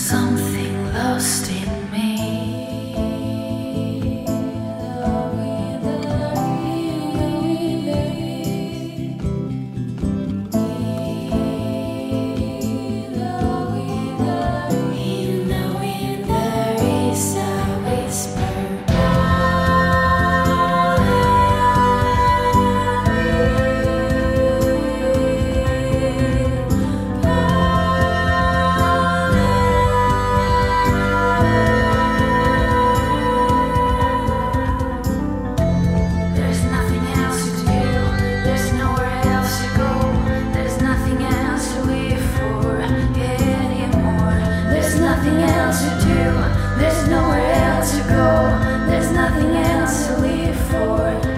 Something lost to leave for.